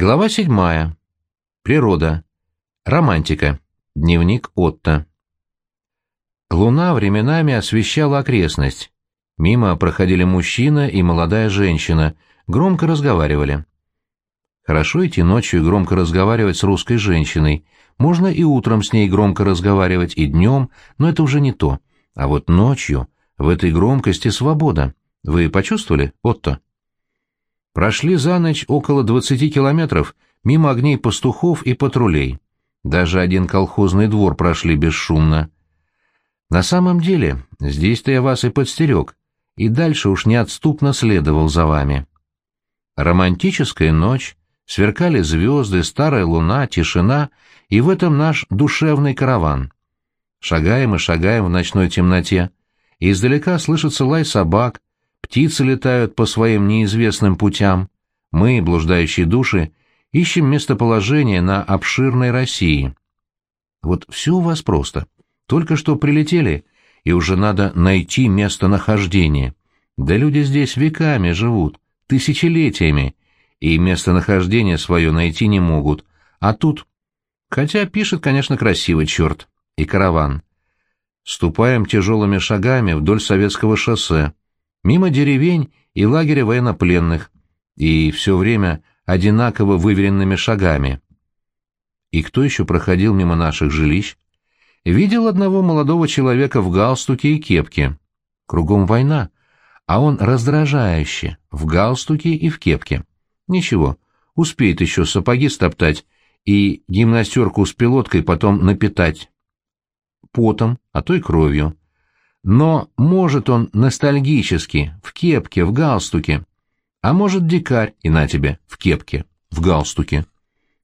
Глава седьмая. Природа. Романтика. Дневник Отто. Луна временами освещала окрестность. Мимо проходили мужчина и молодая женщина, громко разговаривали. Хорошо идти ночью и громко разговаривать с русской женщиной. Можно и утром с ней громко разговаривать, и днем, но это уже не то. А вот ночью в этой громкости свобода. Вы почувствовали, Отто? Прошли за ночь около двадцати километров мимо огней пастухов и патрулей. Даже один колхозный двор прошли бесшумно. На самом деле, здесь-то я вас и подстерег, и дальше уж неотступно следовал за вами. Романтическая ночь, сверкали звезды, старая луна, тишина, и в этом наш душевный караван. Шагаем и шагаем в ночной темноте. Издалека слышится лай собак, птицы летают по своим неизвестным путям. Мы, блуждающие души, ищем местоположение на обширной России. Вот все у вас просто. Только что прилетели, и уже надо найти местонахождение. Да люди здесь веками живут, тысячелетиями, и местонахождение свое найти не могут. А тут... Хотя пишет, конечно, красивый черт. И караван. Ступаем тяжелыми шагами вдоль советского шоссе, мимо деревень и лагеря военнопленных, и все время одинаково выверенными шагами. И кто еще проходил мимо наших жилищ? Видел одного молодого человека в галстуке и кепке. Кругом война, а он раздражающе, в галстуке и в кепке. Ничего, успеет еще сапоги стоптать и гимнастерку с пилоткой потом напитать. Потом, а то и кровью. Но может он ностальгически, в кепке, в галстуке. А может дикарь, и на тебе, в кепке, в галстуке.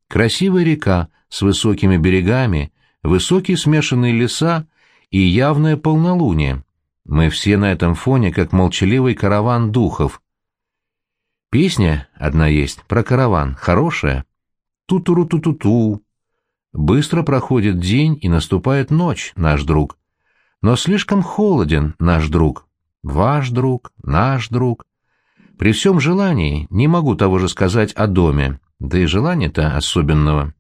Красивая река с высокими берегами, высокие смешанные леса и явное полнолуние. Мы все на этом фоне, как молчаливый караван духов. Песня одна есть про караван, хорошая. Ту-туру-ту-ту-ту. Быстро проходит день и наступает ночь, наш друг. Но слишком холоден наш друг. Ваш друг, наш друг. При всем желании не могу того же сказать о доме, да и желания-то особенного.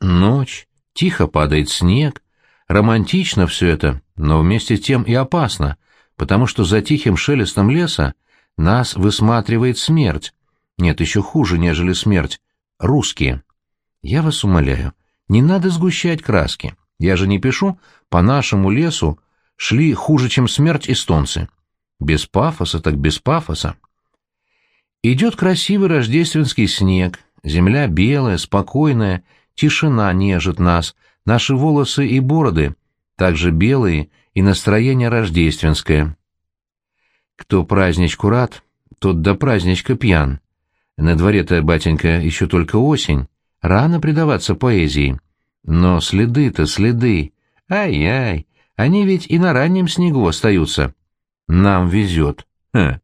Ночь, тихо падает снег, романтично все это, но вместе с тем и опасно, потому что за тихим шелестом леса нас высматривает смерть. Нет, еще хуже, нежели смерть. Русские. Я вас умоляю, не надо сгущать краски. Я же не пишу, по нашему лесу шли хуже, чем смерть эстонцы. Без пафоса так без пафоса. Идет красивый рождественский снег, земля белая, спокойная, тишина нежит нас, наши волосы и бороды также белые и настроение рождественское. Кто праздничку рад, тот до праздничка пьян. На дворе-то, батенька, еще только осень, рано предаваться поэзии. Но следы-то следы. Ай-яй, они ведь и на раннем снегу остаются. Нам везет. Ха.